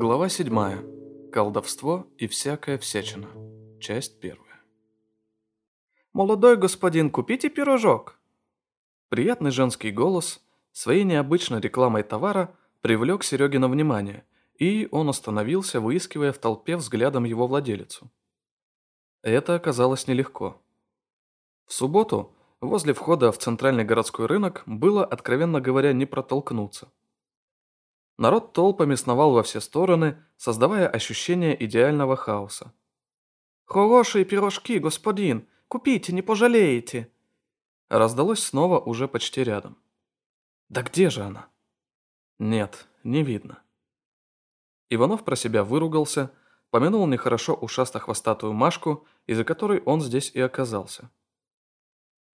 Глава 7. Колдовство и всякая всячина. Часть 1. «Молодой господин, купите пирожок!» Приятный женский голос своей необычной рекламой товара привлек Серегина внимание, и он остановился, выискивая в толпе взглядом его владелицу. Это оказалось нелегко. В субботу возле входа в центральный городской рынок было, откровенно говоря, не протолкнуться. Народ толпами сновал во все стороны, создавая ощущение идеального хаоса. «Хорошие пирожки, господин! Купите, не пожалеете!» Раздалось снова уже почти рядом. «Да где же она?» «Нет, не видно». Иванов про себя выругался, помянул нехорошо ушасто-хвостатую Машку, из-за которой он здесь и оказался.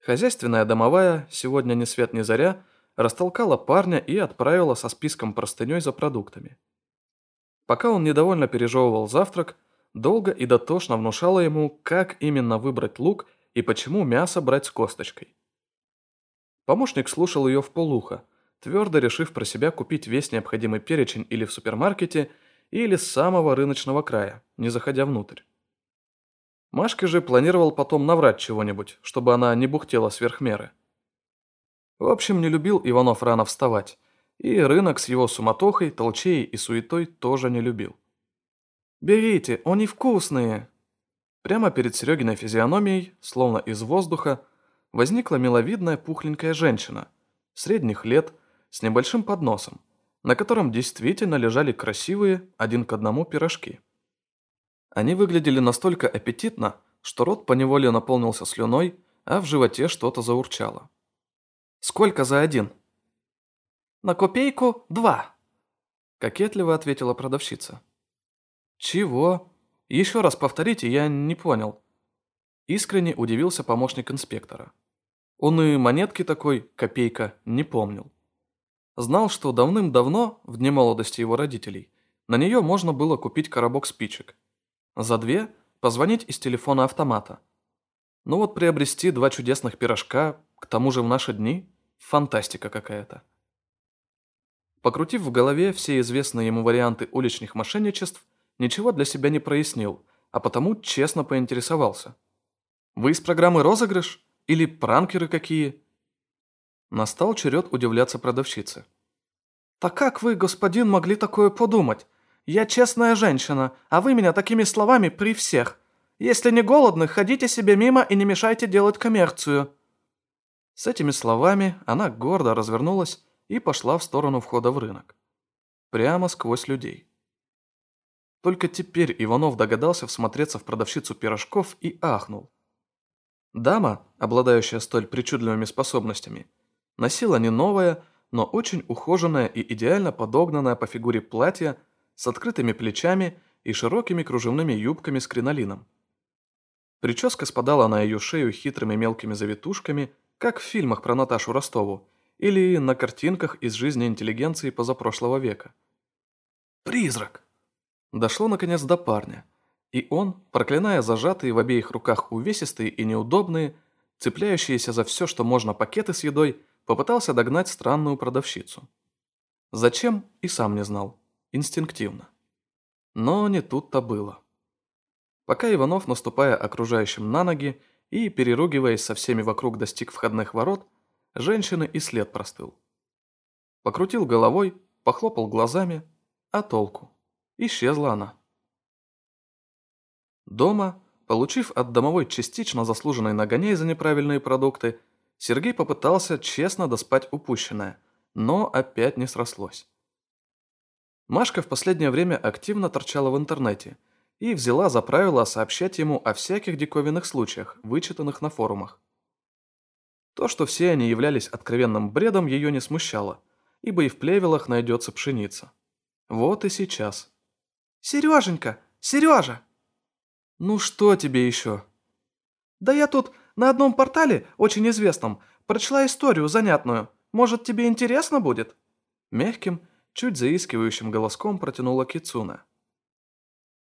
Хозяйственная домовая, сегодня ни свет ни заря, растолкала парня и отправила со списком простыней за продуктами. Пока он недовольно пережевывал завтрак, долго и дотошно внушала ему, как именно выбрать лук и почему мясо брать с косточкой. Помощник слушал ее в полухо, твердо решив про себя купить весь необходимый перечень или в супермаркете, или с самого рыночного края, не заходя внутрь. Машке же планировал потом наврать чего-нибудь, чтобы она не бухтела сверх меры. В общем, не любил Иванов рано вставать, и рынок с его суматохой, толчеей и суетой тоже не любил. «Берите, они вкусные!» Прямо перед Серегиной физиономией, словно из воздуха, возникла миловидная пухленькая женщина, средних лет, с небольшим подносом, на котором действительно лежали красивые один к одному пирожки. Они выглядели настолько аппетитно, что рот поневоле наполнился слюной, а в животе что-то заурчало. Сколько за один?» «На копейку два», – кокетливо ответила продавщица. «Чего? Еще раз повторите, я не понял». Искренне удивился помощник инспектора. Он и монетки такой, копейка, не помнил. Знал, что давным-давно, в дне молодости его родителей, на нее можно было купить коробок спичек. За две позвонить из телефона автомата. Ну вот приобрести два чудесных пирожка, к тому же в наши дни – Фантастика какая-то. Покрутив в голове все известные ему варианты уличных мошенничеств, ничего для себя не прояснил, а потому честно поинтересовался. «Вы из программы «Розыгрыш»? Или пранкеры какие?» Настал черед удивляться продавщице. «Так как вы, господин, могли такое подумать? Я честная женщина, а вы меня такими словами при всех. Если не голодны, ходите себе мимо и не мешайте делать коммерцию». С этими словами она гордо развернулась и пошла в сторону входа в рынок. Прямо сквозь людей. Только теперь Иванов догадался всмотреться в продавщицу пирожков и ахнул. Дама, обладающая столь причудливыми способностями, носила не новое, но очень ухоженное и идеально подогнанное по фигуре платье с открытыми плечами и широкими кружевными юбками с кринолином. Прическа спадала на ее шею хитрыми мелкими завитушками – как в фильмах про Наташу Ростову или на картинках из жизни интеллигенции позапрошлого века. «Призрак!» Дошло наконец до парня, и он, проклиная зажатые в обеих руках увесистые и неудобные, цепляющиеся за все, что можно пакеты с едой, попытался догнать странную продавщицу. Зачем, и сам не знал. Инстинктивно. Но не тут-то было. Пока Иванов, наступая окружающим на ноги, и, переругиваясь со всеми вокруг, достиг входных ворот, женщины и след простыл. Покрутил головой, похлопал глазами, а толку? Исчезла она. Дома, получив от домовой частично заслуженный нагоняй за неправильные продукты, Сергей попытался честно доспать упущенное, но опять не срослось. Машка в последнее время активно торчала в интернете – и взяла за правило сообщать ему о всяких диковинных случаях, вычитанных на форумах. То, что все они являлись откровенным бредом, ее не смущало, ибо и в плевелах найдется пшеница. Вот и сейчас. «Сереженька! Сережа!» «Ну что тебе еще?» «Да я тут на одном портале, очень известном, прочла историю занятную. Может, тебе интересно будет?» Мягким, чуть заискивающим голоском протянула Кицуна.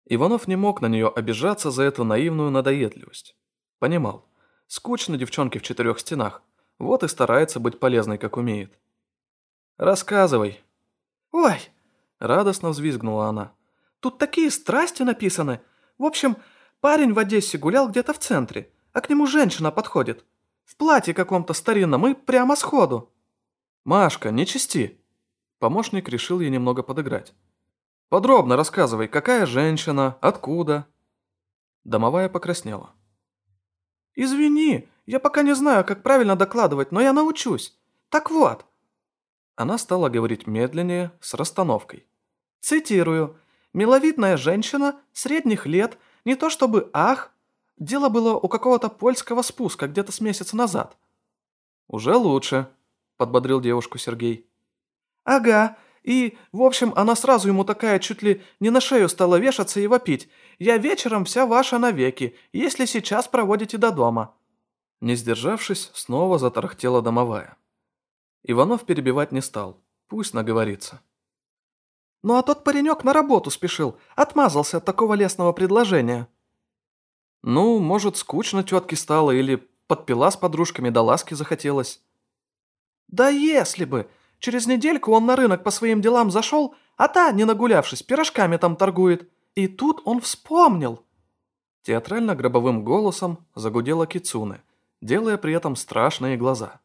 Иванов не мог на нее обижаться за эту наивную надоедливость. Понимал, скучно девчонке в четырех стенах, вот и старается быть полезной, как умеет. «Рассказывай». «Ой!» – радостно взвизгнула она. Тут такие страсти написаны. В общем, парень в Одессе гулял где-то в центре, а к нему женщина подходит. В платье каком-то старинном и прямо сходу». «Машка, не чисти!» Помощник решил ей немного подыграть. «Подробно рассказывай, какая женщина, откуда?» Домовая покраснела. «Извини, я пока не знаю, как правильно докладывать, но я научусь. Так вот». Она стала говорить медленнее, с расстановкой. Цитирую. «Миловидная женщина, средних лет, не то чтобы ах, дело было у какого-то польского спуска где-то с месяца назад». «Уже лучше», – подбодрил девушку Сергей. «Ага, и, в общем, она сразу ему такая чуть ли не на шею стала вешаться и вопить. «Я вечером вся ваша навеки, если сейчас проводите до дома». Не сдержавшись, снова затарахтела домовая. Иванов перебивать не стал. Пусть наговорится. «Ну а тот паренек на работу спешил, отмазался от такого лестного предложения». «Ну, может, скучно тетке стало или подпила с подружками до ласки захотелось». «Да если бы! Через недельку он на рынок по своим делам зашел, а та, не нагулявшись, пирожками там торгует. И тут он вспомнил. Театрально-гробовым голосом загудела Кицуне, делая при этом страшные глаза.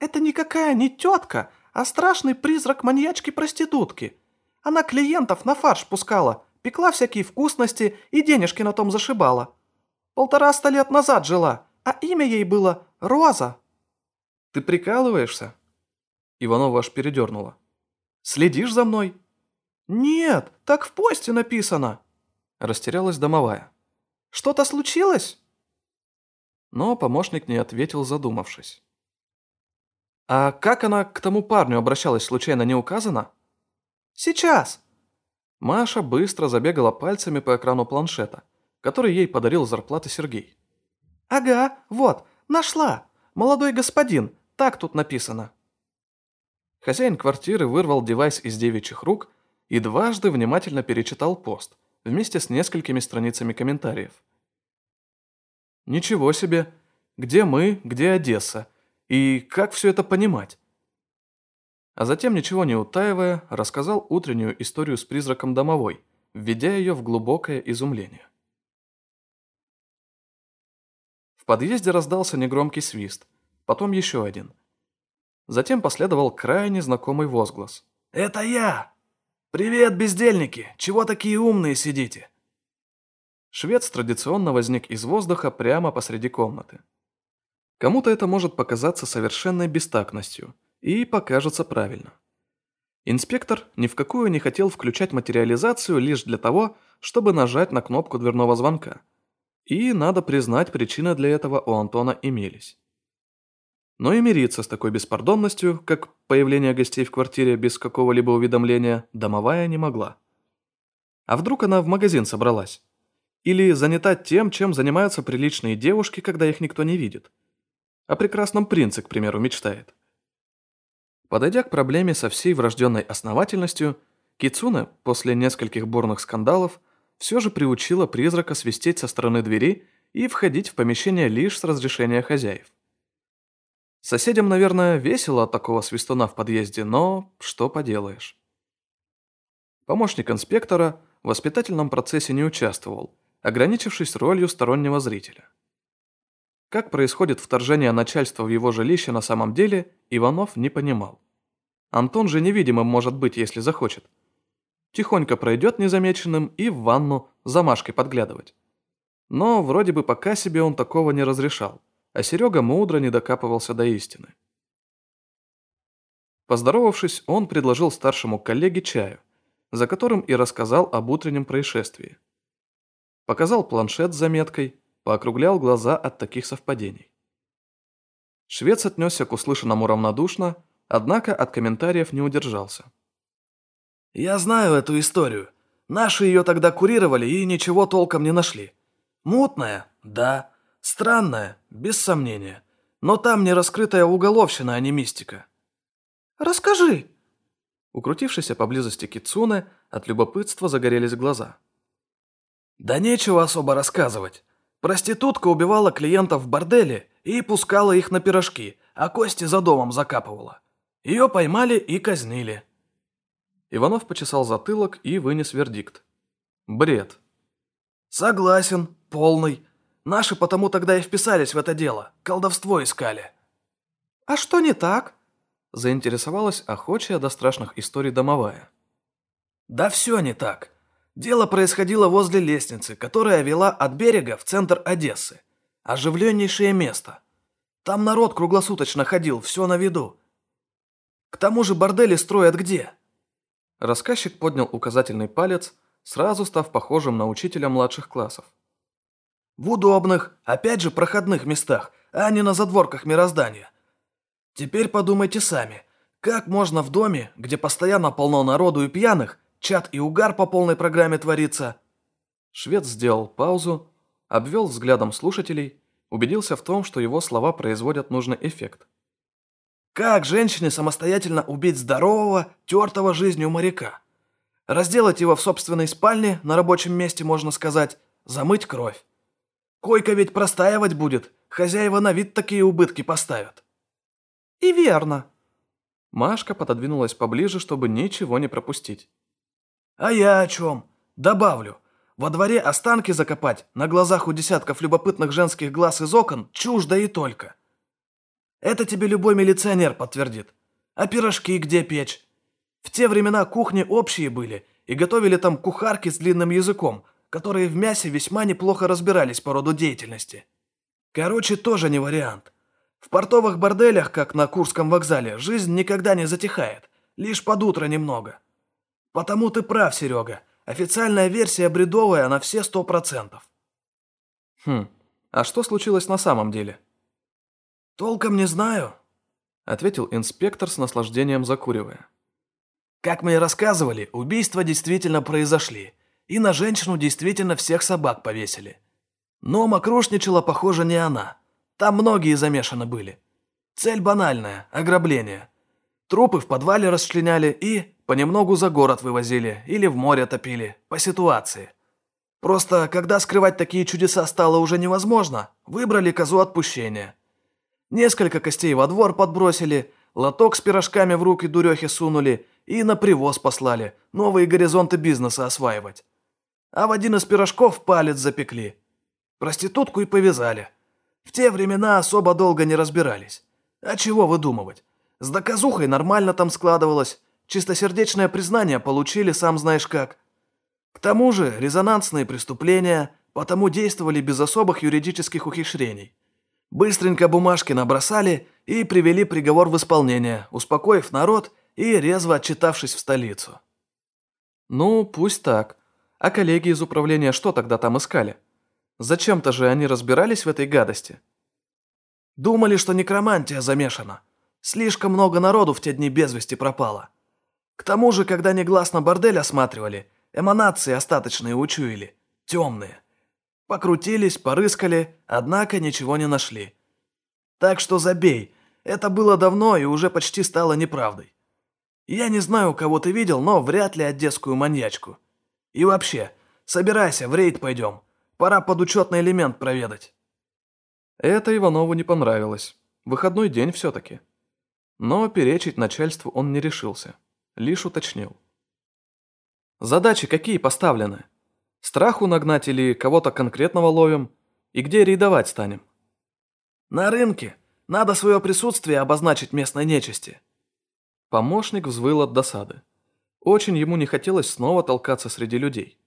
«Это никакая не тетка, а страшный призрак маньячки-проститутки. Она клиентов на фарш пускала, пекла всякие вкусности и денежки на том зашибала. Полтораста лет назад жила, а имя ей было Роза». «Ты прикалываешься?» Иванова аж передернула. «Следишь за мной?» «Нет, так в посте написано!» Растерялась домовая. «Что-то случилось?» Но помощник не ответил, задумавшись. «А как она к тому парню обращалась, случайно не указано?» «Сейчас!» Маша быстро забегала пальцами по экрану планшета, который ей подарил зарплаты Сергей. «Ага, вот, нашла! Молодой господин, так тут написано!» Хозяин квартиры вырвал девайс из девичьих рук и дважды внимательно перечитал пост, вместе с несколькими страницами комментариев. «Ничего себе! Где мы, где Одесса? И как все это понимать?» А затем, ничего не утаивая, рассказал утреннюю историю с призраком домовой, введя ее в глубокое изумление. В подъезде раздался негромкий свист, потом еще один – Затем последовал крайне знакомый возглас. «Это я! Привет, бездельники! Чего такие умные сидите?» Швец традиционно возник из воздуха прямо посреди комнаты. Кому-то это может показаться совершенной бестактностью и покажется правильно. Инспектор ни в какую не хотел включать материализацию лишь для того, чтобы нажать на кнопку дверного звонка. И, надо признать, причины для этого у Антона имелись. Но и мириться с такой беспардонностью, как появление гостей в квартире без какого-либо уведомления, домовая не могла. А вдруг она в магазин собралась? Или занята тем, чем занимаются приличные девушки, когда их никто не видит? О прекрасном принце, к примеру, мечтает. Подойдя к проблеме со всей врожденной основательностью, Кицуне, после нескольких бурных скандалов, все же приучила призрака свистеть со стороны двери и входить в помещение лишь с разрешения хозяев. Соседям, наверное, весело от такого свистуна в подъезде, но что поделаешь. Помощник инспектора в воспитательном процессе не участвовал, ограничившись ролью стороннего зрителя. Как происходит вторжение начальства в его жилище на самом деле, Иванов не понимал. Антон же невидимым может быть, если захочет. Тихонько пройдет незамеченным и в ванну замашкой подглядывать. Но вроде бы пока себе он такого не разрешал а Серега мудро не докапывался до истины. Поздоровавшись, он предложил старшему коллеге чаю, за которым и рассказал об утреннем происшествии. Показал планшет с заметкой, поокруглял глаза от таких совпадений. Швец отнесся к услышанному равнодушно, однако от комментариев не удержался. «Я знаю эту историю. Наши ее тогда курировали и ничего толком не нашли. Мутная? Да. Странная, без сомнения. Но там не раскрытая уголовщина, а не мистика. «Расскажи!» Укрутившийся поблизости Кицуне, от любопытства загорелись глаза. «Да нечего особо рассказывать. Проститутка убивала клиентов в борделе и пускала их на пирожки, а кости за домом закапывала. Ее поймали и казнили». Иванов почесал затылок и вынес вердикт. Бред. Согласен, полный. Наши потому тогда и вписались в это дело, колдовство искали. А что не так? Заинтересовалась охочая до страшных историй домовая. Да все не так. Дело происходило возле лестницы, которая вела от берега в центр Одессы. Оживленнейшее место. Там народ круглосуточно ходил, все на виду. К тому же бордели строят где? Рассказчик поднял указательный палец, сразу став похожим на учителя младших классов. В удобных, опять же проходных местах, а не на задворках мироздания. Теперь подумайте сами, как можно в доме, где постоянно полно народу и пьяных, чат и угар по полной программе творится? Швед сделал паузу, обвел взглядом слушателей, убедился в том, что его слова производят нужный эффект. Как женщине самостоятельно убить здорового, тертого жизнью моряка? Разделать его в собственной спальне, на рабочем месте, можно сказать, замыть кровь. Койка ведь простаивать будет, хозяева на вид такие убытки поставят. И верно. Машка пододвинулась поближе, чтобы ничего не пропустить. А я о чем? Добавлю. Во дворе останки закопать, на глазах у десятков любопытных женских глаз из окон, чушь да и только. Это тебе любой милиционер подтвердит. А пирожки где печь? В те времена кухни общие были, и готовили там кухарки с длинным языком, которые в мясе весьма неплохо разбирались по роду деятельности. Короче, тоже не вариант. В портовых борделях, как на Курском вокзале, жизнь никогда не затихает, лишь под утро немного. Потому ты прав, Серега. Официальная версия бредовая на все сто процентов. Хм, а что случилось на самом деле? Толком не знаю, ответил инспектор с наслаждением закуривая. Как мы и рассказывали, убийства действительно произошли, и на женщину действительно всех собак повесили. Но мокрушничала, похоже, не она. Там многие замешаны были. Цель банальная – ограбление. Трупы в подвале расчленяли и понемногу за город вывозили или в море топили, по ситуации. Просто, когда скрывать такие чудеса стало уже невозможно, выбрали козу отпущения. Несколько костей во двор подбросили, лоток с пирожками в руки дурехи сунули и на привоз послали, новые горизонты бизнеса осваивать. А в один из пирожков палец запекли. Проститутку и повязали. В те времена особо долго не разбирались. А чего выдумывать? С доказухой нормально там складывалось. Чистосердечное признание получили, сам знаешь как. К тому же резонансные преступления, потому действовали без особых юридических ухищрений. Быстренько бумажки набросали и привели приговор в исполнение, успокоив народ и резво отчитавшись в столицу. Ну, пусть так. А коллеги из управления что тогда там искали? Зачем-то же они разбирались в этой гадости? Думали, что некромантия замешана. Слишком много народу в те дни без вести пропало. К тому же, когда негласно бордель осматривали, эманации остаточные учуяли, темные. Покрутились, порыскали, однако ничего не нашли. Так что забей, это было давно и уже почти стало неправдой. Я не знаю, кого ты видел, но вряд ли одесскую маньячку. И вообще, собирайся, в рейд пойдем. Пора подучетный элемент проведать». Это Иванову не понравилось. Выходной день все-таки. Но перечить начальству он не решился. Лишь уточнил. «Задачи какие поставлены? Страху нагнать или кого-то конкретного ловим? И где рейдовать станем?» «На рынке. Надо свое присутствие обозначить местной нечисти. Помощник взвыл от досады. Очень ему не хотелось снова толкаться среди людей.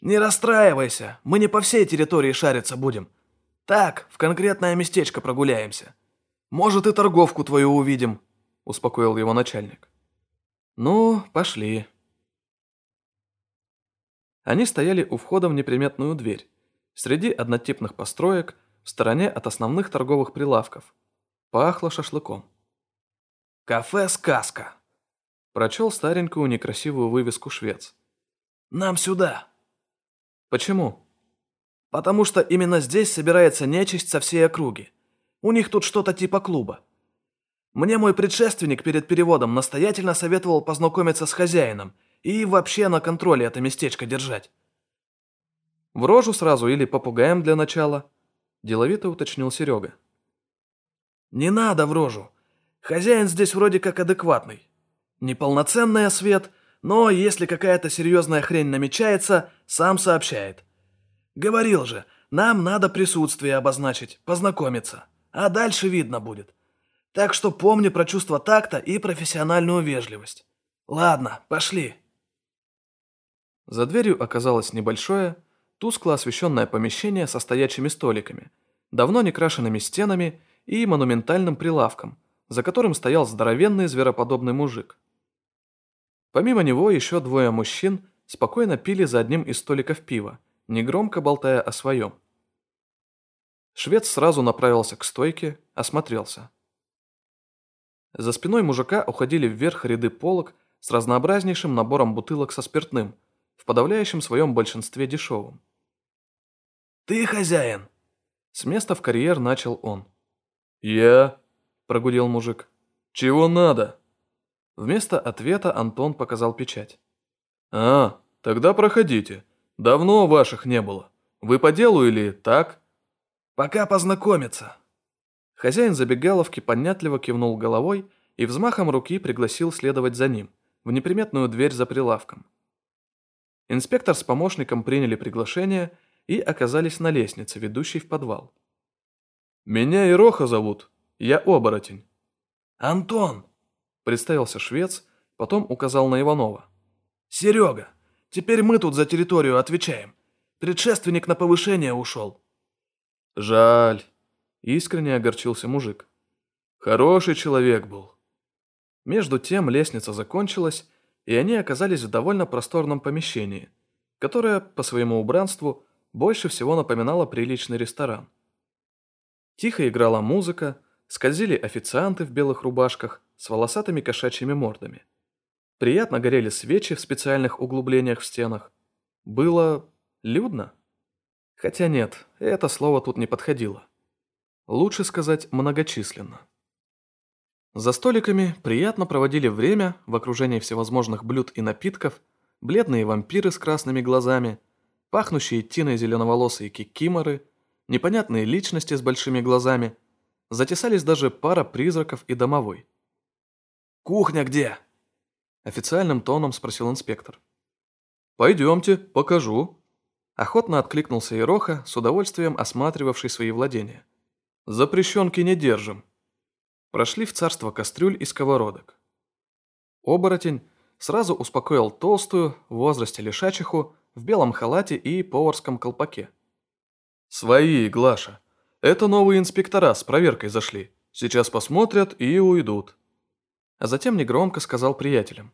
«Не расстраивайся, мы не по всей территории шариться будем. Так, в конкретное местечко прогуляемся. Может, и торговку твою увидим», – успокоил его начальник. «Ну, пошли». Они стояли у входа в неприметную дверь, среди однотипных построек, в стороне от основных торговых прилавков. Пахло шашлыком. «Кафе «Сказка». Прочел старенькую некрасивую вывеску швец. «Нам сюда». «Почему?» «Потому что именно здесь собирается нечисть со всей округи. У них тут что-то типа клуба. Мне мой предшественник перед переводом настоятельно советовал познакомиться с хозяином и вообще на контроле это местечко держать». «В рожу сразу или попугаем для начала?» Деловито уточнил Серега. «Не надо в рожу. Хозяин здесь вроде как адекватный. Неполноценный освет, но если какая-то серьезная хрень намечается, сам сообщает. Говорил же, нам надо присутствие обозначить, познакомиться, а дальше видно будет. Так что помни про чувство такта и профессиональную вежливость. Ладно, пошли. За дверью оказалось небольшое, тускло освещенное помещение со стоячими столиками, давно не крашенными стенами и монументальным прилавком, за которым стоял здоровенный звероподобный мужик. Помимо него еще двое мужчин спокойно пили за одним из столиков пива, негромко болтая о своем. Швед сразу направился к стойке, осмотрелся. За спиной мужика уходили вверх ряды полок с разнообразнейшим набором бутылок со спиртным, в подавляющем своем большинстве дешевым. «Ты хозяин!» С места в карьер начал он. «Я?» – прогудел мужик. «Чего надо?» Вместо ответа Антон показал печать. «А, тогда проходите. Давно ваших не было. Вы по делу или так?» «Пока познакомиться», Хозяин забегаловки понятливо кивнул головой и взмахом руки пригласил следовать за ним, в неприметную дверь за прилавком. Инспектор с помощником приняли приглашение и оказались на лестнице, ведущей в подвал. «Меня Ироха зовут. Я оборотень». «Антон», — представился швец, потом указал на Иванова. «Серега, теперь мы тут за территорию отвечаем. Предшественник на повышение ушел». «Жаль», Искренне огорчился мужик. Хороший человек был. Между тем лестница закончилась, и они оказались в довольно просторном помещении, которое, по своему убранству, больше всего напоминало приличный ресторан. Тихо играла музыка, скользили официанты в белых рубашках с волосатыми кошачьими мордами. Приятно горели свечи в специальных углублениях в стенах. Было людно. Хотя нет, это слово тут не подходило. Лучше сказать, многочисленно. За столиками приятно проводили время в окружении всевозможных блюд и напитков, бледные вампиры с красными глазами, пахнущие тиной зеленоволосые кикиморы, непонятные личности с большими глазами, затесались даже пара призраков и домовой. «Кухня где?» Официальным тоном спросил инспектор. «Пойдемте, покажу». Охотно откликнулся Ироха, с удовольствием осматривавший свои владения. Запрещенки не держим. Прошли в царство кастрюль и сковородок. Оборотень сразу успокоил толстую, в возрасте лишачиху, в белом халате и поварском колпаке. «Свои, Глаша. Это новые инспектора с проверкой зашли. Сейчас посмотрят и уйдут». А затем негромко сказал приятелям.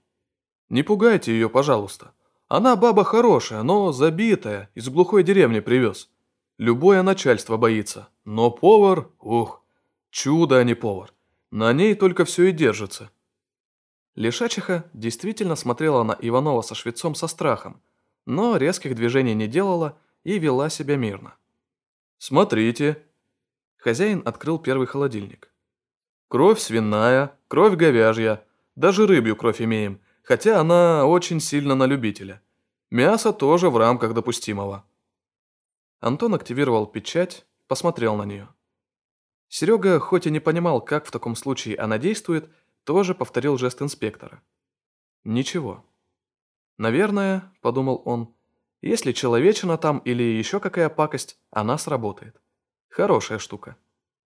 «Не пугайте ее, пожалуйста. Она баба хорошая, но забитая, из глухой деревни привез. Любое начальство боится, но повар, ух, чудо, а не повар. На ней только все и держится. Лишачиха действительно смотрела на Иванова со швецом со страхом, но резких движений не делала и вела себя мирно. «Смотрите!» Хозяин открыл первый холодильник. «Кровь свиная, кровь говяжья, даже рыбью кровь имеем, хотя она очень сильно на любителя. Мясо тоже в рамках допустимого». Антон активировал печать, посмотрел на нее. Серега, хоть и не понимал, как в таком случае она действует, тоже повторил жест инспектора. Ничего. Наверное, подумал он, если человечина там или еще какая пакость, она сработает. Хорошая штука.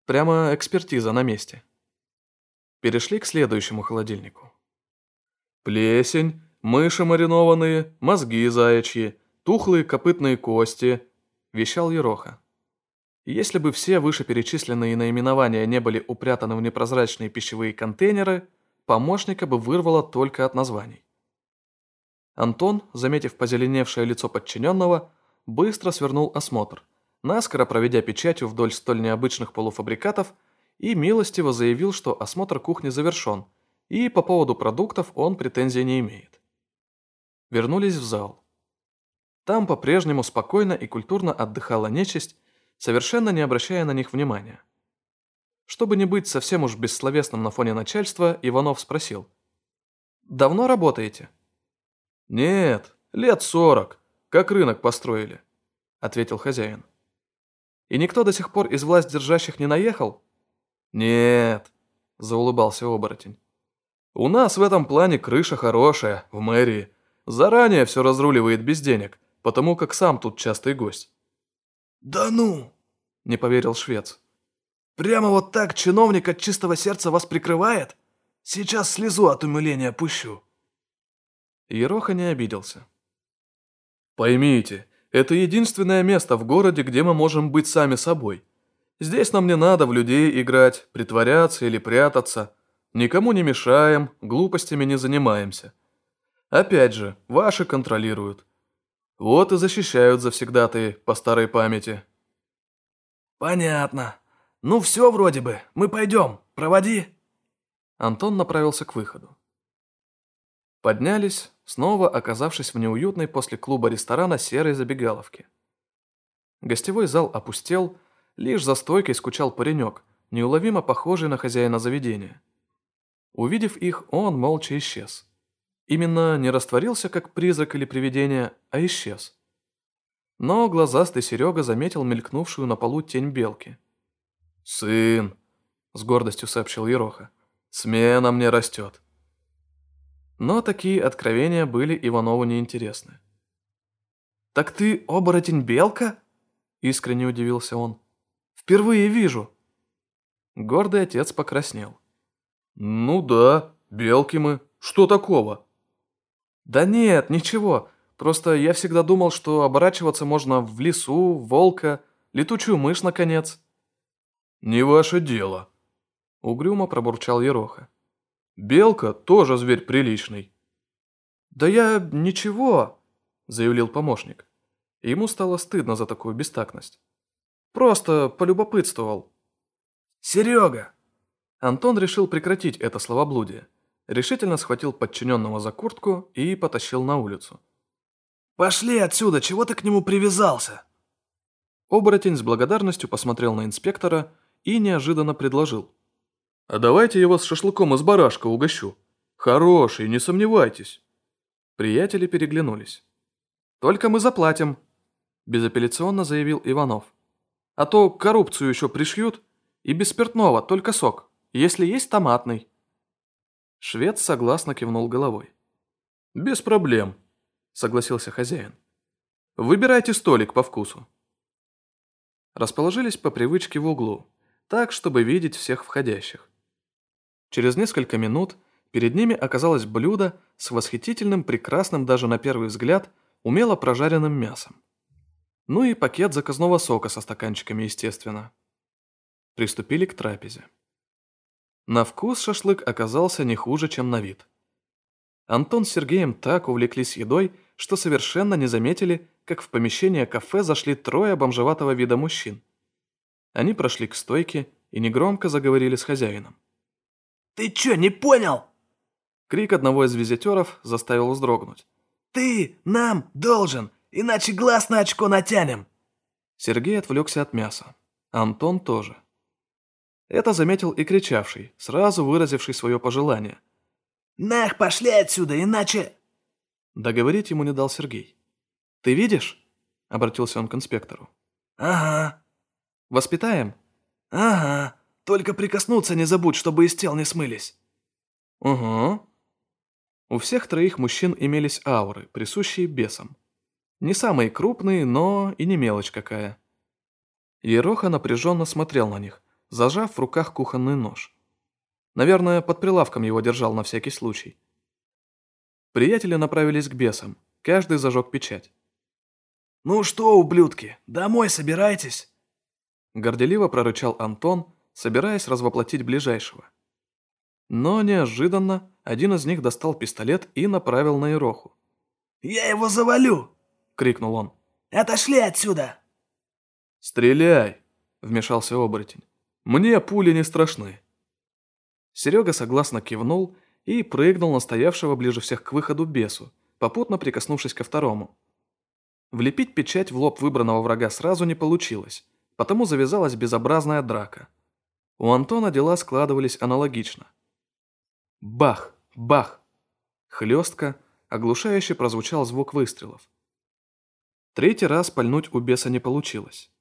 Прямо экспертиза на месте. Перешли к следующему холодильнику. Плесень, мыши маринованные, мозги заячьи, тухлые копытные кости, – вещал Ероха. Если бы все вышеперечисленные наименования не были упрятаны в непрозрачные пищевые контейнеры, помощника бы вырвало только от названий. Антон, заметив позеленевшее лицо подчиненного, быстро свернул осмотр, наскоро проведя печатью вдоль столь необычных полуфабрикатов и милостиво заявил, что осмотр кухни завершен, и по поводу продуктов он претензий не имеет. Вернулись в зал. Там по-прежнему спокойно и культурно отдыхала нечисть, совершенно не обращая на них внимания. Чтобы не быть совсем уж бессловесным на фоне начальства, Иванов спросил. «Давно работаете?» «Нет, лет сорок, как рынок построили», — ответил хозяин. «И никто до сих пор из власть держащих не наехал?» «Нет», — заулыбался оборотень. У нас в этом плане крыша хорошая, в мэрии. Заранее все разруливает без денег, потому как сам тут частый гость». «Да ну!» – не поверил швец. «Прямо вот так чиновник от чистого сердца вас прикрывает? Сейчас слезу от умиления пущу». Ероха не обиделся. «Поймите, это единственное место в городе, где мы можем быть сами собой. Здесь нам не надо в людей играть, притворяться или прятаться. Никому не мешаем, глупостями не занимаемся. Опять же, ваши контролируют. Вот и защищают завсегдатые по старой памяти». «Понятно. Ну все вроде бы. Мы пойдем. Проводи». Антон направился к выходу. Поднялись, снова оказавшись в неуютной после клуба-ресторана серой забегаловке. Гостевой зал опустел, лишь за стойкой скучал паренек, неуловимо похожий на хозяина заведения. Увидев их, он молча исчез. Именно не растворился, как призрак или привидение, а исчез. Но глазастый Серега заметил мелькнувшую на полу тень белки. «Сын!» – с гордостью сообщил Ероха. «Смена мне растет!» Но такие откровения были Иванову неинтересны. «Так ты оборотень-белка?» – искренне удивился он. «Впервые вижу!» Гордый отец покраснел. «Ну да, белки мы. Что такого?» «Да нет, ничего. Просто я всегда думал, что оборачиваться можно в лесу, волка, летучую мышь, наконец». «Не ваше дело», — угрюмо пробурчал Ероха. «Белка тоже зверь приличный». «Да я ничего», — заявил помощник. Ему стало стыдно за такую бестактность. «Просто полюбопытствовал». «Серега!» Антон решил прекратить это словоблудие решительно схватил подчиненного за куртку и потащил на улицу. «Пошли отсюда, чего ты к нему привязался?» Оборотень с благодарностью посмотрел на инспектора и неожиданно предложил. «А давайте я вас шашлыком из барашка угощу. Хороший, не сомневайтесь». Приятели переглянулись. «Только мы заплатим», – безапелляционно заявил Иванов. «А то коррупцию еще пришьют, и без спиртного, только сок, если есть томатный». Швед согласно кивнул головой. «Без проблем», — согласился хозяин. «Выбирайте столик по вкусу». Расположились по привычке в углу, так, чтобы видеть всех входящих. Через несколько минут перед ними оказалось блюдо с восхитительным, прекрасным даже на первый взгляд, умело прожаренным мясом. Ну и пакет заказного сока со стаканчиками, естественно. Приступили к трапезе. На вкус шашлык оказался не хуже, чем на вид. Антон с Сергеем так увлеклись едой, что совершенно не заметили, как в помещение кафе зашли трое бомжеватого вида мужчин. Они прошли к стойке и негромко заговорили с хозяином. «Ты чё, не понял?» Крик одного из визитеров заставил вздрогнуть. «Ты нам должен, иначе глаз на очко натянем!» Сергей отвлекся от мяса. Антон тоже. Это заметил и кричавший, сразу выразивший свое пожелание. «Нах, пошли отсюда, иначе...» Договорить ему не дал Сергей. «Ты видишь?» – обратился он к инспектору. «Ага». «Воспитаем?» «Ага. Только прикоснуться не забудь, чтобы из тел не смылись». «Угу». У всех троих мужчин имелись ауры, присущие бесам. Не самые крупные, но и не мелочь какая. Ероха напряженно смотрел на них, зажав в руках кухонный нож. Наверное, под прилавком его держал на всякий случай. Приятели направились к бесам, каждый зажег печать. «Ну что, ублюдки, домой собирайтесь!» Горделиво прорычал Антон, собираясь развоплотить ближайшего. Но неожиданно один из них достал пистолет и направил на Ироху. «Я его завалю!» — крикнул он. «Отошли отсюда!» «Стреляй!» — вмешался оборотень. Мне пули не страшны». Серега согласно кивнул и прыгнул на стоявшего ближе всех к выходу бесу, попутно прикоснувшись ко второму. Влепить печать в лоб выбранного врага сразу не получилось, потому завязалась безобразная драка. У Антона дела складывались аналогично. Бах! Бах! Хлестко, оглушающе прозвучал звук выстрелов. Третий раз пальнуть у беса не получилось.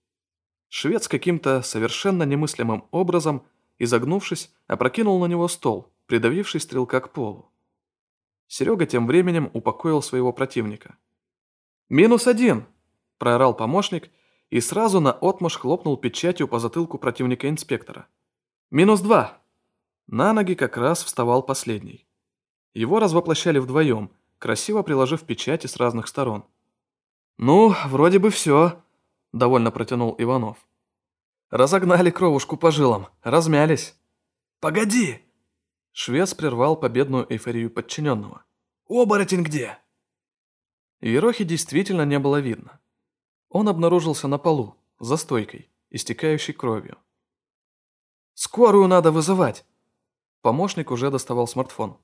Швед с каким-то совершенно немыслимым образом, изогнувшись, опрокинул на него стол, придавивший стрелка к полу. Серега тем временем упокоил своего противника. «Минус один!» – проорал помощник и сразу на отмашь хлопнул печатью по затылку противника инспектора. «Минус два!» На ноги как раз вставал последний. Его развоплощали вдвоем, красиво приложив печати с разных сторон. «Ну, вроде бы все», – довольно протянул Иванов. «Разогнали кровушку по жилам, размялись». «Погоди!» Швец прервал победную эйфорию подчиненного. «Оборотень где?» Ерохи действительно не было видно. Он обнаружился на полу, за стойкой, истекающей кровью. «Скорую надо вызывать!» Помощник уже доставал смартфон.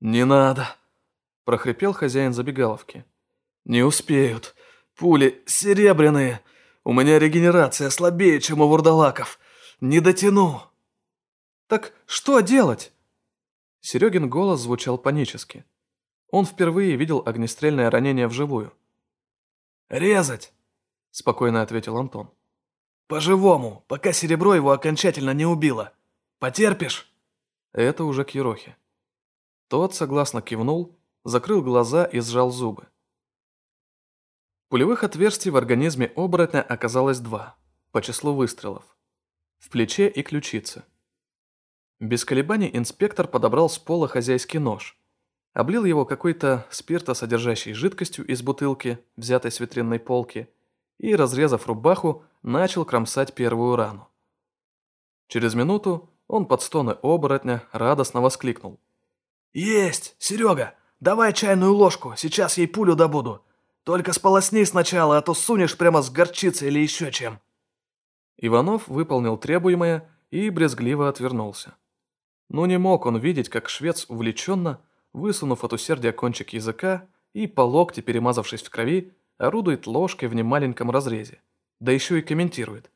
«Не надо!» – прохрипел хозяин забегаловки. «Не успеют. Пули серебряные. У меня регенерация слабее, чем у вурдалаков. Не дотяну». «Так что делать?» Серегин голос звучал панически. Он впервые видел огнестрельное ранение вживую. «Резать!» – спокойно ответил Антон. «По-живому, пока серебро его окончательно не убило. Потерпишь?» Это уже к Ерохе. Тот согласно кивнул, закрыл глаза и сжал зубы. Пулевых отверстий в организме оборотня оказалось два, по числу выстрелов. В плече и ключице. Без колебаний инспектор подобрал с пола хозяйский нож, облил его какой-то спиртосодержащей жидкостью из бутылки, взятой с витринной полки, и, разрезав рубаху, начал кромсать первую рану. Через минуту он под стоны оборотня радостно воскликнул. «Есть! Серега! Давай чайную ложку, сейчас ей пулю добуду. Только сполосни сначала, а то сунешь прямо с горчицей или еще чем». Иванов выполнил требуемое и брезгливо отвернулся. Но не мог он видеть, как швец увлеченно, высунув от усердия кончик языка и по локте перемазавшись в крови, орудует ложкой в немаленьком разрезе. Да еще и комментирует.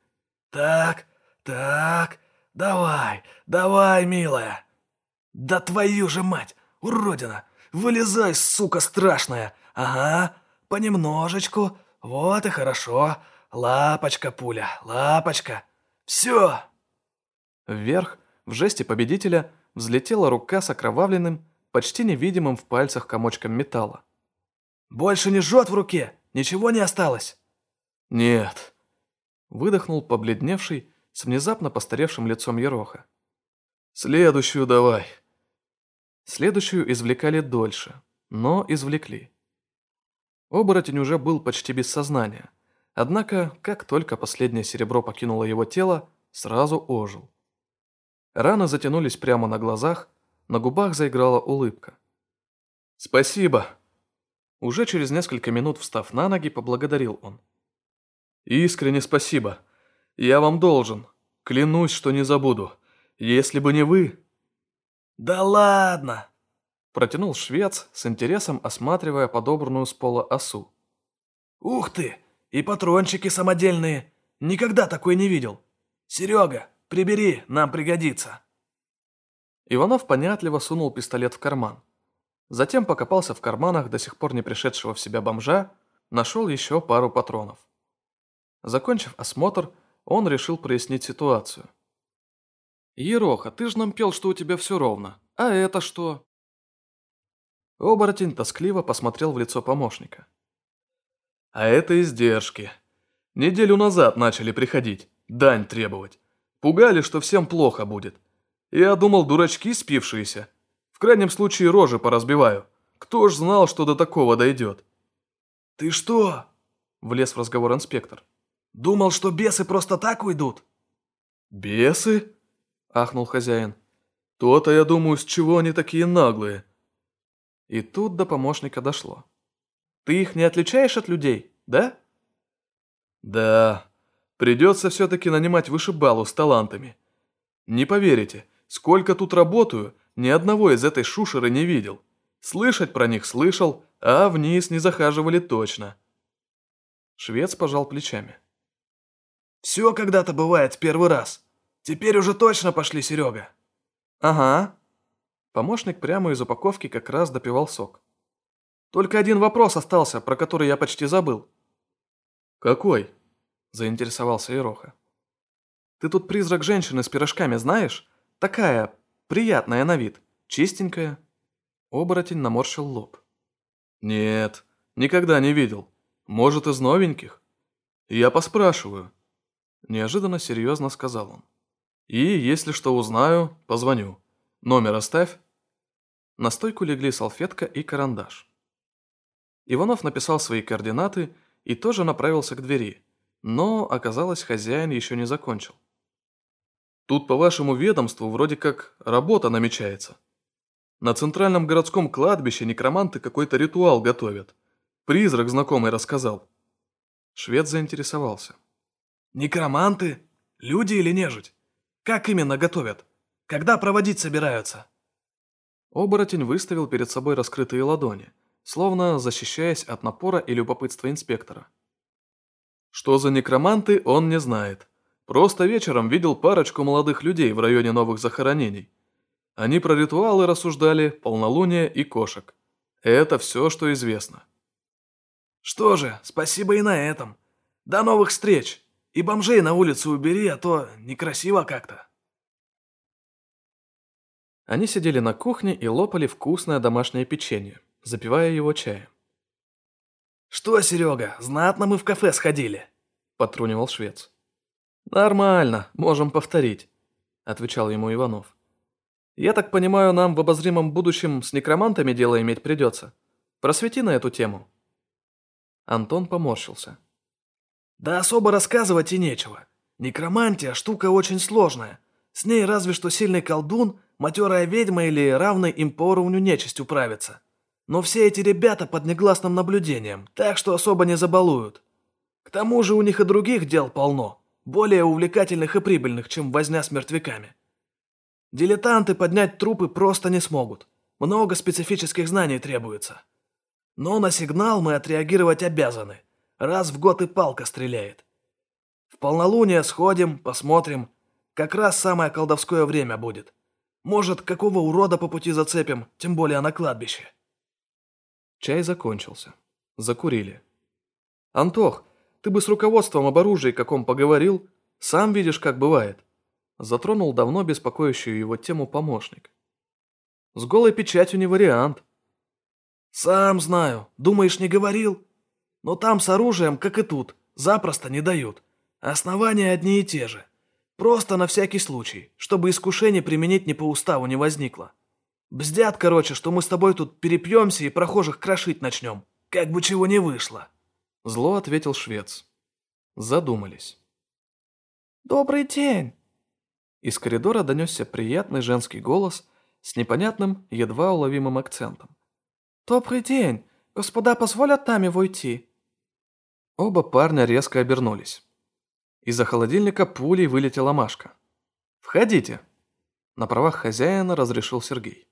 «Так, так, давай, давай, милая!» «Да твою же мать, уродина! Вылезай, сука страшная! Ага, понемножечку, вот и хорошо. Лапочка, пуля, лапочка. Все!» Вверх, в жесте победителя, взлетела рука с окровавленным, почти невидимым в пальцах комочком металла. «Больше не жжет в руке? Ничего не осталось?» «Нет», — выдохнул побледневший, с внезапно постаревшим лицом Ероха. «Следующую давай». Следующую извлекали дольше, но извлекли. Оборотень уже был почти без сознания, однако, как только последнее серебро покинуло его тело, сразу ожил. Раны затянулись прямо на глазах, на губах заиграла улыбка. «Спасибо!» Уже через несколько минут, встав на ноги, поблагодарил он. «Искренне спасибо. Я вам должен. Клянусь, что не забуду. Если бы не вы...» «Да ладно!» Протянул швец, с интересом осматривая подобранную с пола осу. «Ух ты! И патрончики самодельные! Никогда такой не видел! Серега, прибери, нам пригодится!» Иванов понятливо сунул пистолет в карман. Затем покопался в карманах до сих пор не пришедшего в себя бомжа, нашел еще пару патронов. Закончив осмотр, он решил прояснить ситуацию. «Ероха, ты же нам пел, что у тебя все ровно. А это что?» Оборотень тоскливо посмотрел в лицо помощника. «А это издержки. Неделю назад начали приходить, дань требовать. Пугали, что всем плохо будет. Я думал, дурачки спившиеся. В крайнем случае рожи поразбиваю. Кто ж знал, что до такого дойдет?» «Ты что?» – влез в разговор инспектор. «Думал, что бесы просто так уйдут?» «Бесы?» – ахнул хозяин. «То-то, я думаю, с чего они такие наглые?» И тут до помощника дошло. «Ты их не отличаешь от людей, да?» «Да, придется все-таки нанимать вышибалу с талантами. Не поверите, сколько тут работаю, ни одного из этой шушеры не видел. Слышать про них слышал, а вниз не захаживали точно». Швец пожал плечами. «Все когда-то бывает в первый раз. Теперь уже точно пошли, Серега». «Ага», Помощник прямо из упаковки как раз допивал сок. «Только один вопрос остался, про который я почти забыл». «Какой?» – заинтересовался Ироха. «Ты тут призрак женщины с пирожками знаешь? Такая, приятная на вид. Чистенькая?» Оборотень наморщил лоб. «Нет, никогда не видел. Может, из новеньких?» «Я поспрашиваю», – неожиданно серьезно сказал он. «И, если что узнаю, позвоню. Номер оставь». На стойку легли салфетка и карандаш. Иванов написал свои координаты и тоже направился к двери, но, оказалось, хозяин еще не закончил. «Тут по вашему ведомству вроде как работа намечается. На центральном городском кладбище некроманты какой-то ритуал готовят. Призрак знакомый рассказал». Швед заинтересовался. «Некроманты? Люди или нежить? Как именно готовят? Когда проводить собираются?» Оборотень выставил перед собой раскрытые ладони, словно защищаясь от напора и любопытства инспектора. Что за некроманты, он не знает. Просто вечером видел парочку молодых людей в районе новых захоронений. Они про ритуалы рассуждали, полнолуние и кошек. Это все, что известно. Что же, спасибо и на этом. До новых встреч. И бомжей на улицу убери, а то некрасиво как-то. Они сидели на кухне и лопали вкусное домашнее печенье, запивая его чаем. «Что, Серега, знатно мы в кафе сходили», – потрунивал швец. «Нормально, можем повторить», – отвечал ему Иванов. «Я так понимаю, нам в обозримом будущем с некромантами дело иметь придется. Просвети на эту тему». Антон поморщился. «Да особо рассказывать и нечего. Некромантия – штука очень сложная. С ней разве что сильный колдун – матерая ведьма или равной им по уровню нечисть управится. Но все эти ребята под негласным наблюдением, так что особо не забалуют. К тому же у них и других дел полно, более увлекательных и прибыльных, чем возня с мертвяками. Дилетанты поднять трупы просто не смогут. Много специфических знаний требуется. Но на сигнал мы отреагировать обязаны. Раз в год и палка стреляет. В полнолуние сходим, посмотрим. Как раз самое колдовское время будет. Может, какого урода по пути зацепим, тем более на кладбище». Чай закончился. Закурили. «Антох, ты бы с руководством об оружии каком поговорил? Сам видишь, как бывает». Затронул давно беспокоящую его тему помощник. «С голой печатью не вариант». «Сам знаю. Думаешь, не говорил? Но там с оружием, как и тут, запросто не дают. Основания одни и те же. Просто на всякий случай, чтобы искушение применить не по уставу не возникло. Бздят, короче, что мы с тобой тут перепьемся и прохожих крошить начнем. Как бы чего не вышло. Зло ответил швец. Задумались. «Добрый день!» Из коридора донесся приятный женский голос с непонятным, едва уловимым акцентом. «Добрый день! Господа позволят нами войти?» Оба парня резко обернулись. Из-за холодильника пулей вылетела Машка. «Входите!» На правах хозяина разрешил Сергей.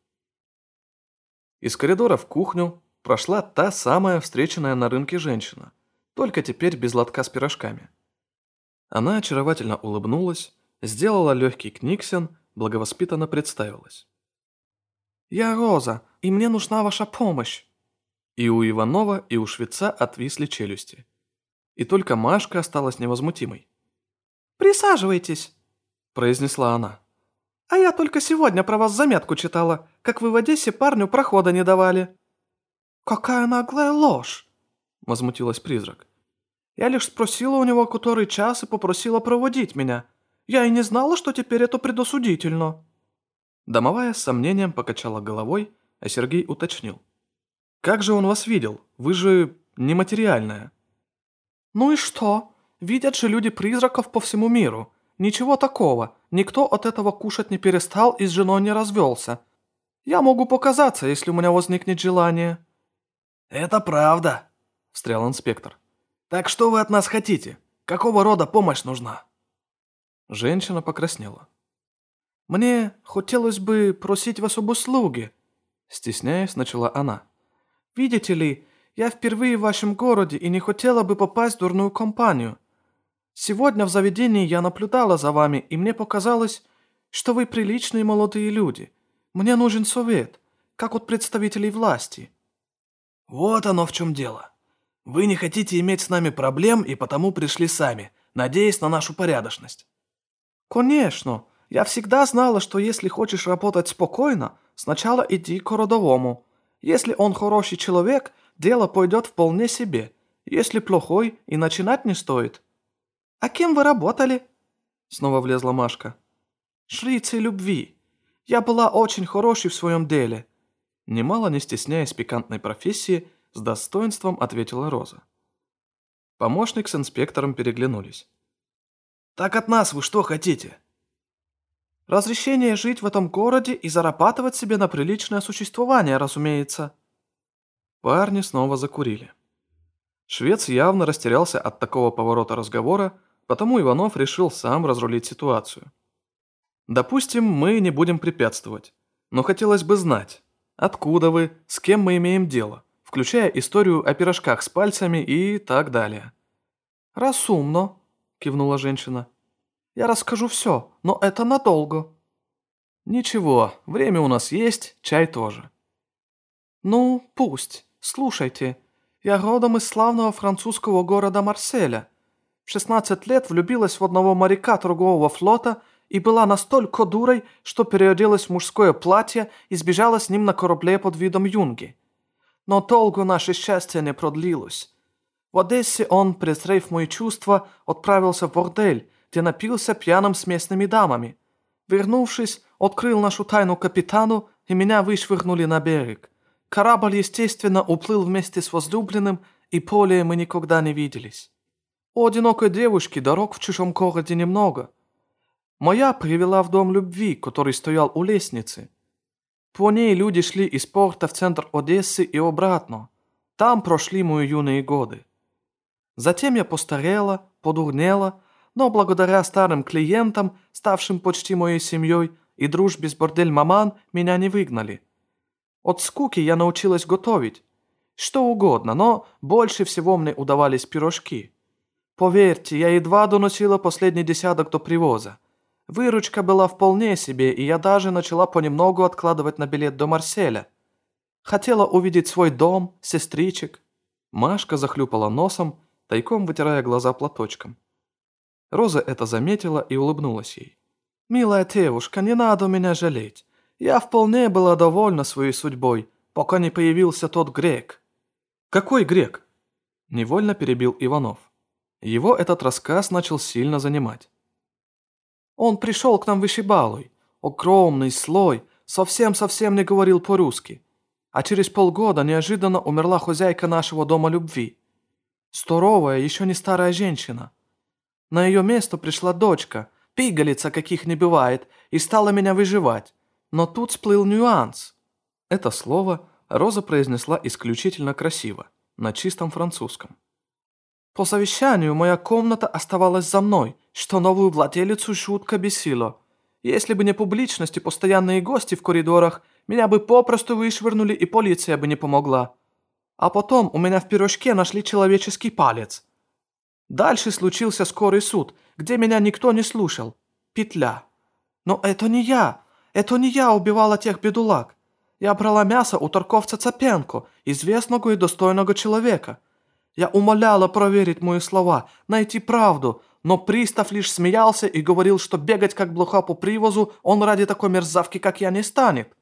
Из коридора в кухню прошла та самая встреченная на рынке женщина, только теперь без лотка с пирожками. Она очаровательно улыбнулась, сделала легкий книгсен, благовоспитанно представилась. «Я Роза, и мне нужна ваша помощь!» И у Иванова, и у швеца отвисли челюсти. И только Машка осталась невозмутимой. «Присаживайтесь», – произнесла она. «А я только сегодня про вас заметку читала, как вы в Одессе парню прохода не давали». «Какая наглая ложь!» – возмутилась призрак. «Я лишь спросила у него, который час, и попросила проводить меня. Я и не знала, что теперь это предосудительно». Домовая с сомнением покачала головой, а Сергей уточнил. «Как же он вас видел? Вы же нематериальная». «Ну и что? Видят же люди призраков по всему миру. Ничего такого. Никто от этого кушать не перестал и с женой не развелся. Я могу показаться, если у меня возникнет желание». «Это правда», – встрял инспектор. «Так что вы от нас хотите? Какого рода помощь нужна?» Женщина покраснела. «Мне хотелось бы просить вас об услуге», – стесняясь, начала она. «Видите ли, я впервые в вашем городе и не хотела бы попасть в дурную компанию. Сегодня в заведении я наблюдала за вами, и мне показалось, что вы приличные молодые люди. Мне нужен совет, как от представителей власти». «Вот оно в чем дело. Вы не хотите иметь с нами проблем и потому пришли сами, надеясь на нашу порядочность». «Конечно. Я всегда знала, что если хочешь работать спокойно, сначала иди к родовому. Если он хороший человек, дело пойдет вполне себе. Если плохой, и начинать не стоит». «А кем вы работали?» Снова влезла Машка. «Шрицей любви. Я была очень хорошей в своем деле». Немало не стесняясь пикантной профессии, с достоинством ответила Роза. Помощник с инспектором переглянулись. «Так от нас вы что хотите?» «Разрешение жить в этом городе и зарабатывать себе на приличное существование, разумеется». Парни снова закурили. Швец явно растерялся от такого поворота разговора, потому Иванов решил сам разрулить ситуацию. «Допустим, мы не будем препятствовать, но хотелось бы знать, откуда вы, с кем мы имеем дело включая историю о пирожках с пальцами и так далее. «Разумно», – кивнула женщина. «Я расскажу все, но это надолго». «Ничего, время у нас есть, чай тоже». «Ну, пусть. Слушайте, я родом из славного французского города Марселя. В 16 лет влюбилась в одного моряка торгового флота и была настолько дурой, что переоделась в мужское платье и сбежала с ним на корабле под видом юнги. Но долго наше счастье не продлилось. В Одессе он, презрев мои чувства, отправился в бордель, где напился пьяным с местными дамами. Вернувшись, открыл нашу тайну капитану, и меня вышвырнули на берег. Корабль, естественно, уплыл вместе с возлюбленным, и более мы никогда не виделись. У одинокой девушки дорог в чужом городе немного. Моя привела в дом любви, который стоял у лестницы. По ней люди шли из порта в центр Одессы и обратно. Там прошли мои юные годы. Затем я постарела, подурнела, но благодаря старым клиентам, ставшим почти моей семьей, и дружбе с бордель-маман меня не выгнали. От скуки я научилась готовить. Что угодно, но больше всего мне удавались пирожки. Поверьте, я едва доносила последний десяток до привоза. Выручка была вполне себе, и я даже начала понемногу откладывать на билет до Марселя. Хотела увидеть свой дом, сестричек. Машка захлюпала носом, тайком вытирая глаза платочком. Роза это заметила и улыбнулась ей. «Милая девушка, не надо меня жалеть. Я вполне была довольна своей судьбой, пока не появился тот грек». «Какой грек?» Невольно перебил Иванов. Его этот рассказ начал сильно занимать. Он пришел к нам вышибалой. Огромный, слой, совсем-совсем не говорил по-русски. А через полгода неожиданно умерла хозяйка нашего дома любви. Здоровая, еще не старая женщина. На ее место пришла дочка, пигалица, каких не бывает, и стала меня выживать. Но тут всплыл нюанс. Это слово Роза произнесла исключительно красиво, на чистом французском. По завещанию моя комната оставалась за мной, что новую владелицу жутко бесило. Если бы не публичность и постоянные гости в коридорах, меня бы попросту вышвырнули и полиция бы не помогла. А потом у меня в пирожке нашли человеческий палец. Дальше случился скорый суд, где меня никто не слушал. Петля. Но это не я. Это не я убивала тех бедулаг. Я брала мясо у торговца Цапенко, известного и достойного человека – я умоляла проверить мои слова, найти правду, но пристав лишь смеялся и говорил, что бегать как блоха по привозу он ради такой мерзавки, как я, не станет.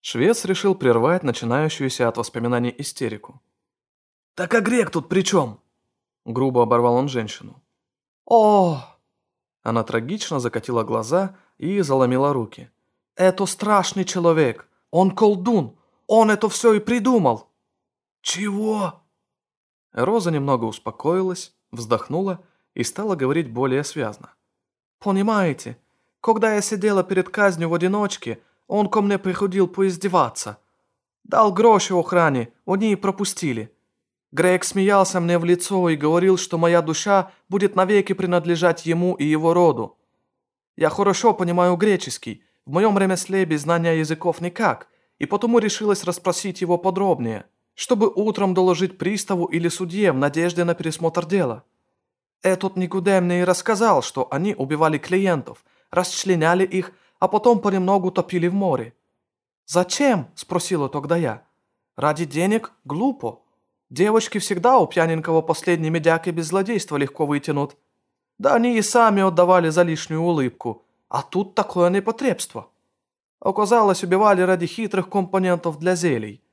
Швец решил прервать начинающуюся от воспоминаний истерику. «Так а грек тут при чем?» Грубо оборвал он женщину. «О!» Она трагично закатила глаза и заломила руки. «Это страшный человек. Он колдун. Он это все и придумал». «Чего?» Роза немного успокоилась, вздохнула и стала говорить более связно. «Понимаете, когда я сидела перед казнью в одиночке, он ко мне приходил поиздеваться. Дал гроши охране, они и пропустили. Грег смеялся мне в лицо и говорил, что моя душа будет навеки принадлежать ему и его роду. Я хорошо понимаю греческий, в моем ремесле без знания языков никак, и потому решилась расспросить его подробнее чтобы утром доложить приставу или судье в надежде на пересмотр дела. Этот никудемный рассказал, что они убивали клиентов, расчленяли их, а потом понемногу топили в море. «Зачем?» – спросила тогда я. «Ради денег? Глупо. Девочки всегда у пьяненького последней медяки без злодейства легко вытянут. Да они и сами отдавали за лишнюю улыбку, а тут такое непотребство. Оказалось, убивали ради хитрых компонентов для зелий.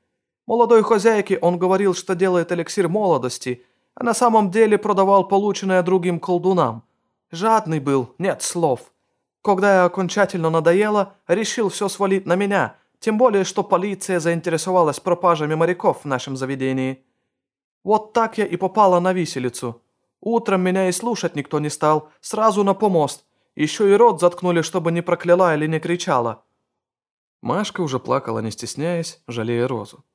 Молодой хозяйке он говорил, что делает эликсир молодости, а на самом деле продавал полученное другим колдунам. Жадный был, нет слов. Когда я окончательно надоело, решил все свалить на меня, тем более, что полиция заинтересовалась пропажами моряков в нашем заведении. Вот так я и попала на виселицу. Утром меня и слушать никто не стал, сразу на помост. Еще и рот заткнули, чтобы не прокляла или не кричала. Машка уже плакала, не стесняясь, жалея Розу.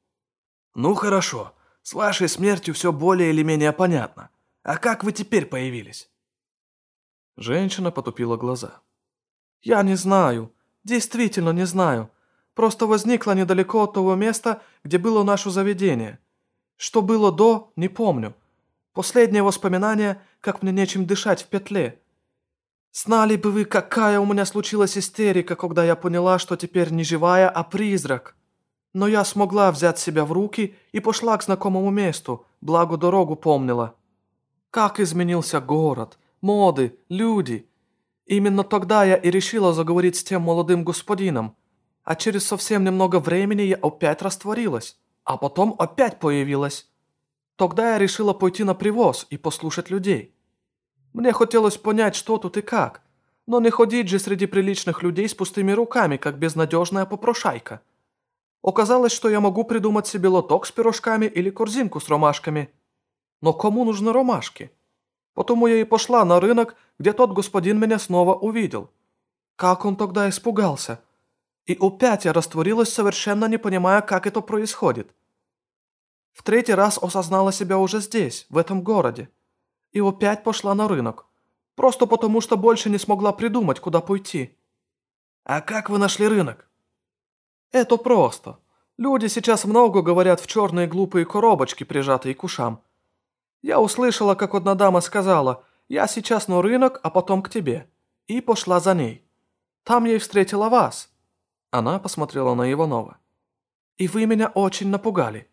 «Ну хорошо, с вашей смертью все более или менее понятно. А как вы теперь появились?» Женщина потупила глаза. «Я не знаю. Действительно не знаю. Просто возникла недалеко от того места, где было наше заведение. Что было до, не помню. Последнее воспоминание, как мне нечем дышать в петле. Знали бы вы, какая у меня случилась истерика, когда я поняла, что теперь не живая, а призрак. Но я смогла взять себя в руки и пошла к знакомому месту, благо дорогу помнила. Как изменился город, моды, люди. Именно тогда я и решила заговорить с тем молодым господином. А через совсем немного времени я опять растворилась, а потом опять появилась. Тогда я решила пойти на привоз и послушать людей. Мне хотелось понять, что тут и как, но не ходить же среди приличных людей с пустыми руками, как безнадежная попрошайка. Оказалось, что я могу придумать себе лоток с пирожками или корзинку с ромашками. Но кому нужны ромашки? Потому я и пошла на рынок, где тот господин меня снова увидел. Как он тогда испугался. И опять я растворилась, совершенно не понимая, как это происходит. В третий раз осознала себя уже здесь, в этом городе. И опять пошла на рынок. Просто потому, что больше не смогла придумать, куда пойти. «А как вы нашли рынок?» Это просто. Люди сейчас много говорят в черные глупые коробочки, прижатые к ушам. Я услышала, как одна дама сказала, «Я сейчас на рынок, а потом к тебе». И пошла за ней. Там я и встретила вас. Она посмотрела на Иванова. И вы меня очень напугали.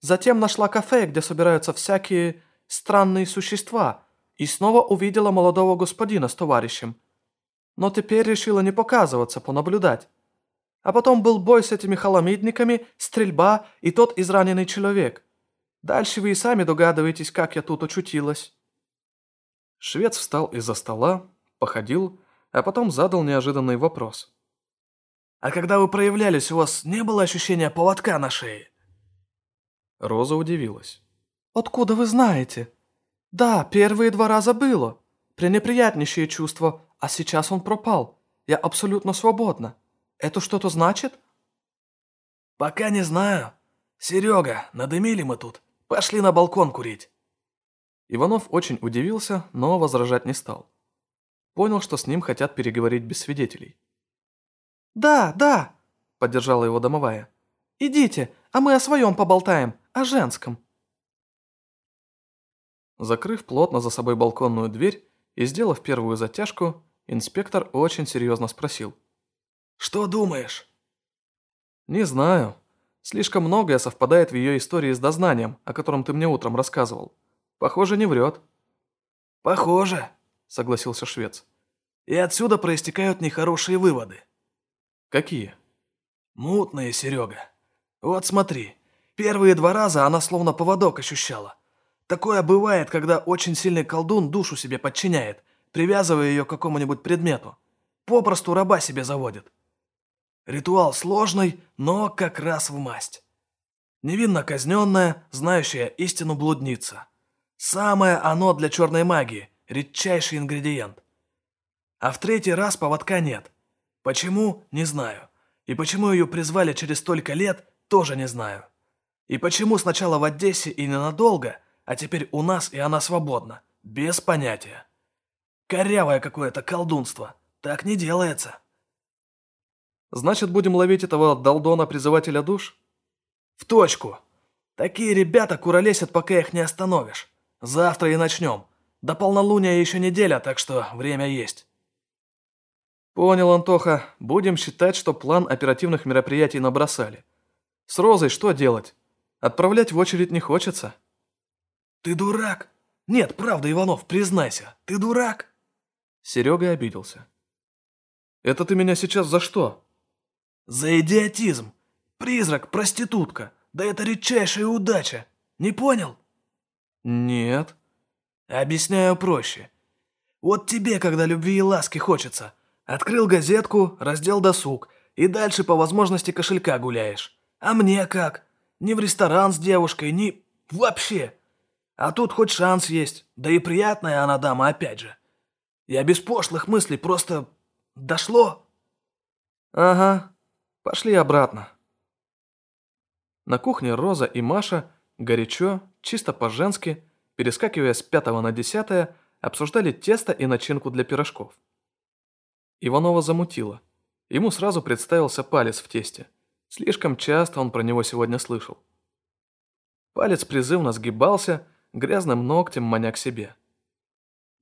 Затем нашла кафе, где собираются всякие странные существа, и снова увидела молодого господина с товарищем. Но теперь решила не показываться, понаблюдать. А потом был бой с этими халамидниками, стрельба и тот израненный человек. Дальше вы и сами догадываетесь, как я тут очутилась». Швец встал из-за стола, походил, а потом задал неожиданный вопрос. «А когда вы проявлялись, у вас не было ощущения поводка на шее?» Роза удивилась. «Откуда вы знаете?» «Да, первые два раза было. Пренеприятнейшее чувство, а сейчас он пропал. Я абсолютно свободна. Это что-то значит?» «Пока не знаю. Серега, надымили мы тут. Пошли на балкон курить». Иванов очень удивился, но возражать не стал. Понял, что с ним хотят переговорить без свидетелей. «Да, да», — поддержала его домовая. «Идите, а мы о своем поболтаем, о женском». Закрыв плотно за собой балконную дверь и сделав первую затяжку, инспектор очень серьезно спросил. Что думаешь?» «Не знаю. Слишком многое совпадает в ее истории с дознанием, о котором ты мне утром рассказывал. Похоже, не врет». «Похоже», — согласился швец. «И отсюда проистекают нехорошие выводы». «Какие?» «Мутные, Серега. Вот смотри, первые два раза она словно поводок ощущала. Такое бывает, когда очень сильный колдун душу себе подчиняет, привязывая ее к какому-нибудь предмету. Попросту раба себе заводит. Ритуал сложный, но как раз в масть. Невинно казненная, знающая истину блудница. Самое оно для черной магии, редчайший ингредиент. А в третий раз поводка нет. Почему, не знаю. И почему ее призвали через столько лет, тоже не знаю. И почему сначала в Одессе и ненадолго, а теперь у нас и она свободна, без понятия. Корявое какое-то колдунство. Так не делается. Значит, будем ловить этого долдона-призывателя душ? В точку. Такие ребята куролесят, пока их не остановишь. Завтра и начнем. До полнолуния еще неделя, так что время есть. Понял, Антоха. Будем считать, что план оперативных мероприятий набросали. С Розой что делать? Отправлять в очередь не хочется. Ты дурак? Нет, правда, Иванов, признайся, ты дурак? Серега обиделся. Это ты меня сейчас за что? За идиотизм! Призрак, проститутка! Да это редчайшая удача! Не понял?» «Нет». «Объясняю проще. Вот тебе, когда любви и ласки хочется. Открыл газетку, раздел досуг, и дальше по возможности кошелька гуляешь. А мне как? Ни в ресторан с девушкой, ни... вообще. А тут хоть шанс есть, да и приятная она дама опять же. Я без пошлых мыслей, просто... дошло?» «Ага, пошли обратно». На кухне Роза и Маша горячо, чисто по-женски, перескакивая с пятого на десятое, обсуждали тесто и начинку для пирожков. Иванова замутила. Ему сразу представился палец в тесте. Слишком часто он про него сегодня слышал. Палец призывно сгибался, грязным ногтем маня к себе.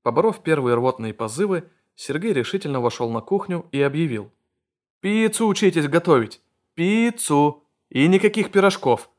Поборов первые рвотные позывы, Сергей решительно вошел на кухню и объявил. «Пиццу учитесь готовить! Пиццу! И никаких пирожков!